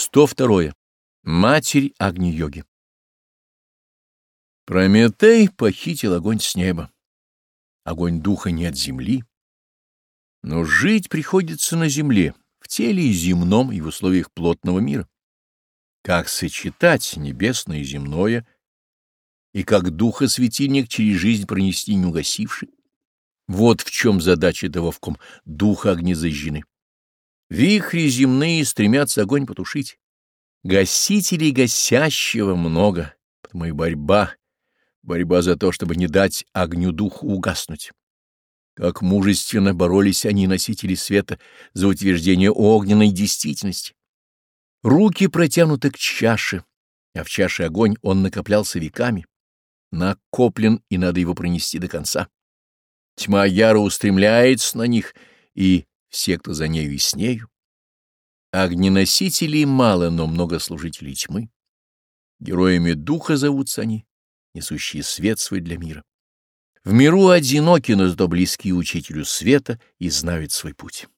102. Матерь Агни-йоги Прометей похитил огонь с неба. Огонь духа не от земли. Но жить приходится на земле, в теле и земном, и в условиях плотного мира. Как сочетать небесное и земное, и как духа светильник через жизнь пронести неугасивший? Вот в чем задача того, в ком духа огни зажжены. Вихри земные стремятся огонь потушить. Гасителей гасящего много, потому и борьба, борьба за то, чтобы не дать огню духу угаснуть. Как мужественно боролись они, носители света, за утверждение огненной действительности. Руки протянуты к чаше, а в чаше огонь он накоплялся веками, накоплен, и надо его пронести до конца. Тьма яро устремляется на них, и все, кто за нею и с нею. Огненосителей мало, но много служителей тьмы. Героями духа зовутся они, несущие свет свой для мира. В миру одиноки, но зато близкие учителю света и знают свой путь.